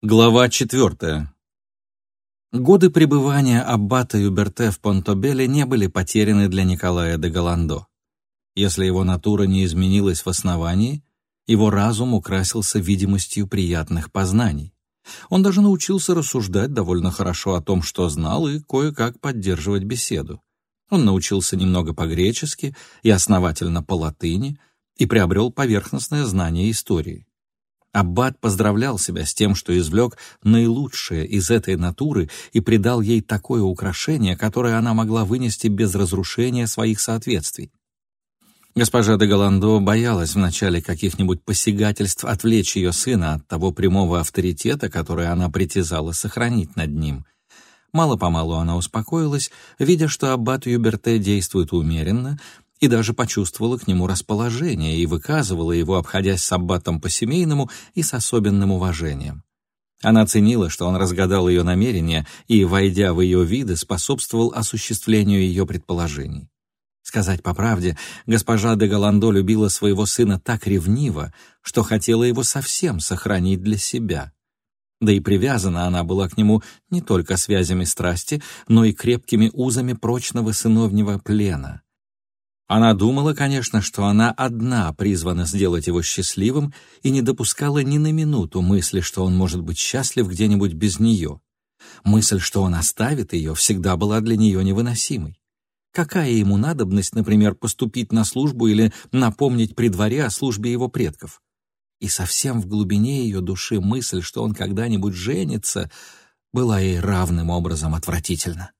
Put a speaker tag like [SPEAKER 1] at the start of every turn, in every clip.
[SPEAKER 1] Глава четвертая. Годы пребывания аббата Юберте в Понтобеле не были потеряны для Николая де Голландо. Если его натура не изменилась в основании, его разум украсился видимостью приятных познаний. Он даже научился рассуждать довольно хорошо о том, что знал, и кое-как поддерживать беседу. Он научился немного по-гречески и основательно по-латыни и приобрел поверхностное знание истории. Аббат поздравлял себя с тем, что извлек наилучшее из этой натуры и придал ей такое украшение, которое она могла вынести без разрушения своих соответствий. Госпожа де Голландо боялась вначале каких-нибудь посягательств отвлечь ее сына от того прямого авторитета, который она притязала сохранить над ним. Мало-помалу она успокоилась, видя, что аббат Юберте действует умеренно, и даже почувствовала к нему расположение и выказывала его, обходясь с аббатом по-семейному и с особенным уважением. Она ценила, что он разгадал ее намерения и, войдя в ее виды, способствовал осуществлению ее предположений. Сказать по правде, госпожа де Голландо любила своего сына так ревниво, что хотела его совсем сохранить для себя. Да и привязана она была к нему не только связями страсти, но и крепкими узами прочного сыновнего плена — она думала, конечно, что она одна призвана сделать его счастливым и не допускала ни на минуту мысли, что он может быть счастлив где-нибудь без нее. Мысль, что он оставит ее, всегда была для нее невыносимой. Какая ему надобность, например, поступить на службу или напомнить при дворе о службе его предков? И совсем в глубине ее души мысль, что он когда-нибудь женится, была ей равным образом отвратительна.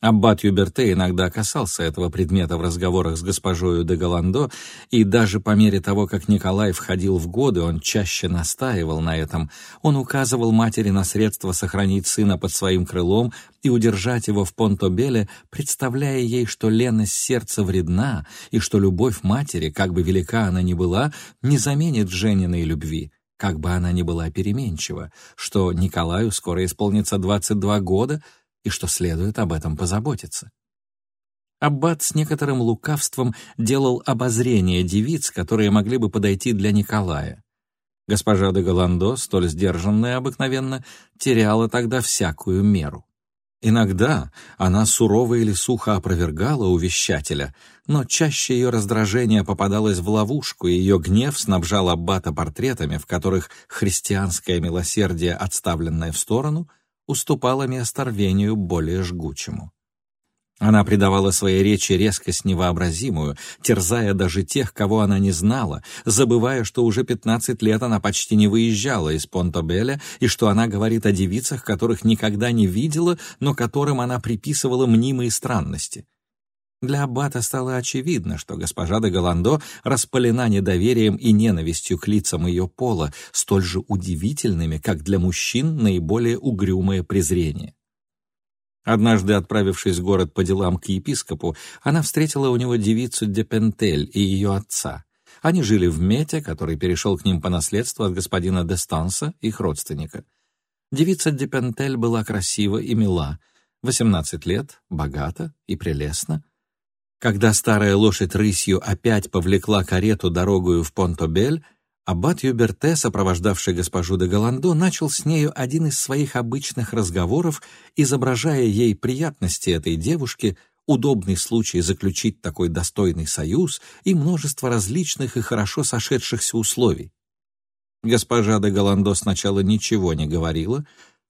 [SPEAKER 1] Аббат Юберте иногда касался этого предмета в разговорах с госпожою де Голландо, и даже по мере того, как Николай входил в годы, он чаще настаивал на этом. Он указывал матери на средства сохранить сына под своим крылом и удержать его в Понтобеле, представляя ей, что леность сердца вредна, и что любовь матери, как бы велика она ни была, не заменит Жениной любви как бы она ни была переменчива, что Николаю скоро исполнится 22 года — и что следует об этом позаботиться. Аббат с некоторым лукавством делал обозрение девиц, которые могли бы подойти для Николая. Госпожа де Голландо, столь сдержанная обыкновенно, теряла тогда всякую меру. Иногда она сурово или сухо опровергала увещателя, но чаще ее раздражение попадалось в ловушку, и ее гнев снабжал Аббата портретами, в которых христианское милосердие, отставленное в сторону — уступала место рвению более жгучему. Она придавала своей речи резкость невообразимую, терзая даже тех, кого она не знала, забывая, что уже 15 лет она почти не выезжала из Понтобеля и что она говорит о девицах, которых никогда не видела, но которым она приписывала мнимые странности. Для Аббата стало очевидно, что госпожа де Голландо распалена недоверием и ненавистью к лицам ее пола, столь же удивительными, как для мужчин наиболее угрюмое презрение. Однажды, отправившись в город по делам к епископу, она встретила у него девицу Депентель и ее отца. Они жили в Мете, который перешел к ним по наследству от господина Дестанса, их родственника. Девица Депентель была красива и мила, 18 лет, богата и прелестна, когда старая лошадь рысью опять повлекла карету дорогою в Понтобель, аббат Юберте, сопровождавший госпожу де Голландо, начал с нею один из своих обычных разговоров, изображая ей приятности этой девушки, удобный случай заключить такой достойный союз и множество различных и хорошо сошедшихся условий. Госпожа де Голландо сначала ничего не говорила,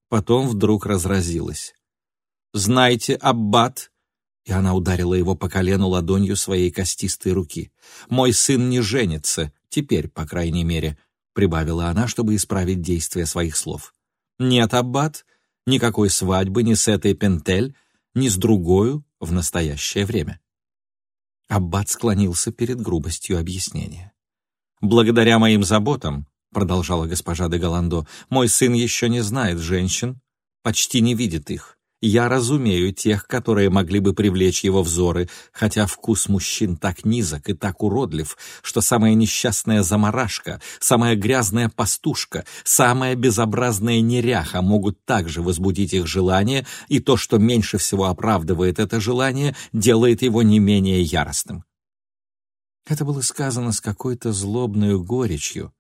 [SPEAKER 1] потом вдруг разразилась. «Знайте, аббат, и она ударила его по колену ладонью своей костистой руки. «Мой сын не женится, теперь, по крайней мере», — прибавила она, чтобы исправить действие своих слов. «Нет, Аббат, никакой свадьбы ни с этой Пентель, ни с другою в настоящее время». Аббат склонился перед грубостью объяснения. «Благодаря моим заботам», — продолжала госпожа де Голландо, «мой сын еще не знает женщин, почти не видит их. Я разумею тех, которые могли бы привлечь его взоры, хотя вкус мужчин так низок и так уродлив, что самая несчастная заморашка, самая грязная пастушка, самая безобразная неряха могут также возбудить их желание, и то, что меньше всего оправдывает это желание, делает его не менее яростным. Это было сказано с какой-то злобной горечью.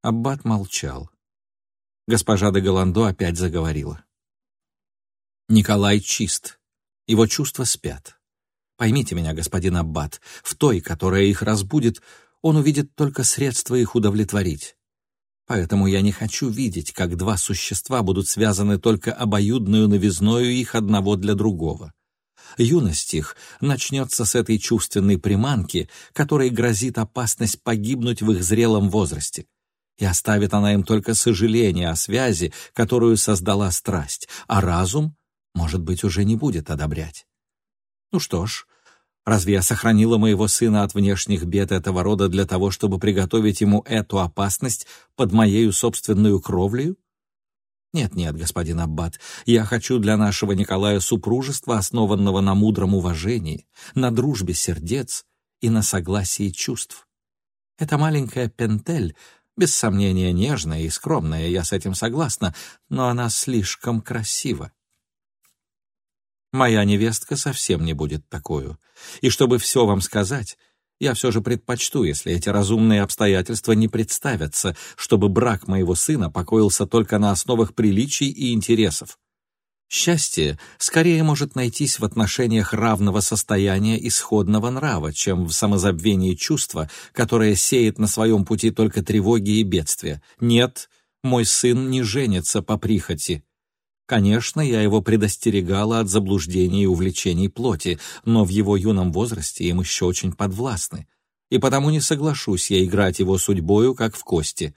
[SPEAKER 1] Аббат молчал. Госпожа де Голландо опять заговорила. Николай чист. Его чувства спят. Поймите меня, господин Аббат, в той, которая их разбудит, он увидит только средства их удовлетворить. Поэтому я не хочу видеть, как два существа будут связаны только обоюдную новизною их одного для другого. Юность их начнется с этой чувственной приманки, которой грозит опасность погибнуть в их зрелом возрасте. И оставит она им только сожаление о связи, которую создала страсть, а разум, может быть, уже не будет одобрять. Ну что ж, разве я сохранила моего сына от внешних бед этого рода для того, чтобы приготовить ему эту опасность под моею собственную кровлею? Нет-нет, господин Аббат, я хочу для нашего Николая супружества, основанного на мудром уважении, на дружбе сердец и на согласии чувств. Эта маленькая Пентель, без сомнения, нежная и скромная, я с этим согласна, но она слишком красива. Моя невестка совсем не будет такую. И чтобы все вам сказать, я все же предпочту, если эти разумные обстоятельства не представятся, чтобы брак моего сына покоился только на основах приличий и интересов. Счастье скорее может найтись в отношениях равного состояния и сходного нрава, чем в самозабвении чувства, которое сеет на своем пути только тревоги и бедствия. Нет, мой сын не женится по прихоти. Конечно, я его предостерегала от заблуждений и увлечений плоти, но в его юном возрасте им еще очень подвластны, и потому не соглашусь я играть его судьбою, как в кости.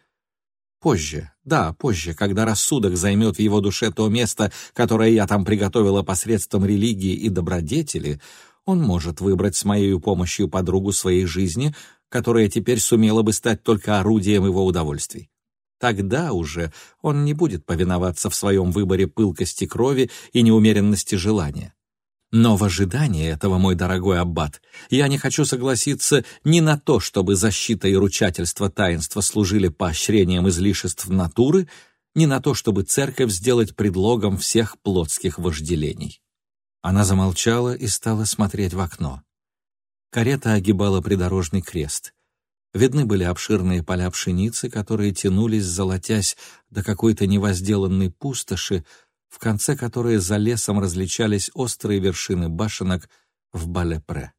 [SPEAKER 1] Позже, да, позже, когда рассудок займет в его душе то место, которое я там приготовила посредством религии и добродетели, он может выбрать с моей помощью подругу своей жизни, которая теперь сумела бы стать только орудием его удовольствий. Тогда уже он не будет повиноваться в своем выборе пылкости крови и неумеренности желания. Но в ожидании этого, мой дорогой аббат, я не хочу согласиться ни на то, чтобы защита и ручательство таинства служили поощрением излишеств натуры, ни на то, чтобы церковь сделать предлогом всех плотских вожделений. Она замолчала и стала смотреть в окно. Карета огибала придорожный крест. Видны были обширные поля пшеницы, которые тянулись, золотясь до какой-то невозделанной пустоши, в конце которой за лесом различались острые вершины башенок в Балепре.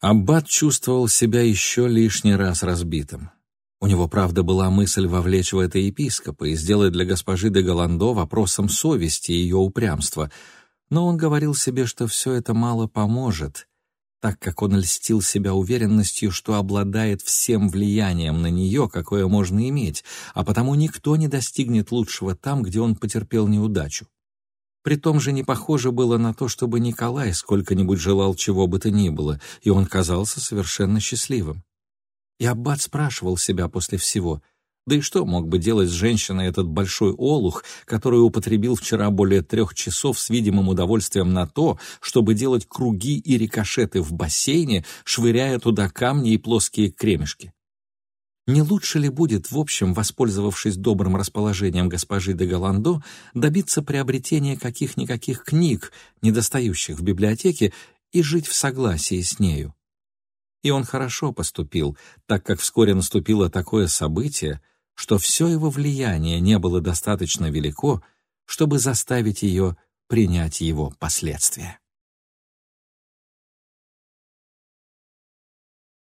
[SPEAKER 1] Аббат чувствовал себя еще лишний раз разбитым. У него, правда, была мысль вовлечь в это епископа и сделать для госпожи де Голландо вопросом совести и ее упрямства, но он говорил себе, что все это мало поможет, так как он льстил себя уверенностью, что обладает всем влиянием на нее, какое можно иметь, а потому никто не достигнет лучшего там, где он потерпел неудачу. При том же не похоже было на то, чтобы Николай сколько-нибудь желал чего бы то ни было, и он казался совершенно счастливым. И Аббат спрашивал себя после всего — да и что мог бы делать с женщиной этот большой олух, который употребил вчера более трех часов с видимым удовольствием на то, чтобы делать круги и рикошеты в бассейне, швыряя туда камни и плоские кремешки? Не лучше ли будет, в общем, воспользовавшись добрым расположением госпожи де Голландо, добиться приобретения каких-никаких книг, недостающих в библиотеке, и жить в согласии с нею? И он хорошо поступил, так как вскоре наступило такое событие, что все его влияние не было достаточно велико, чтобы заставить ее принять его последствия.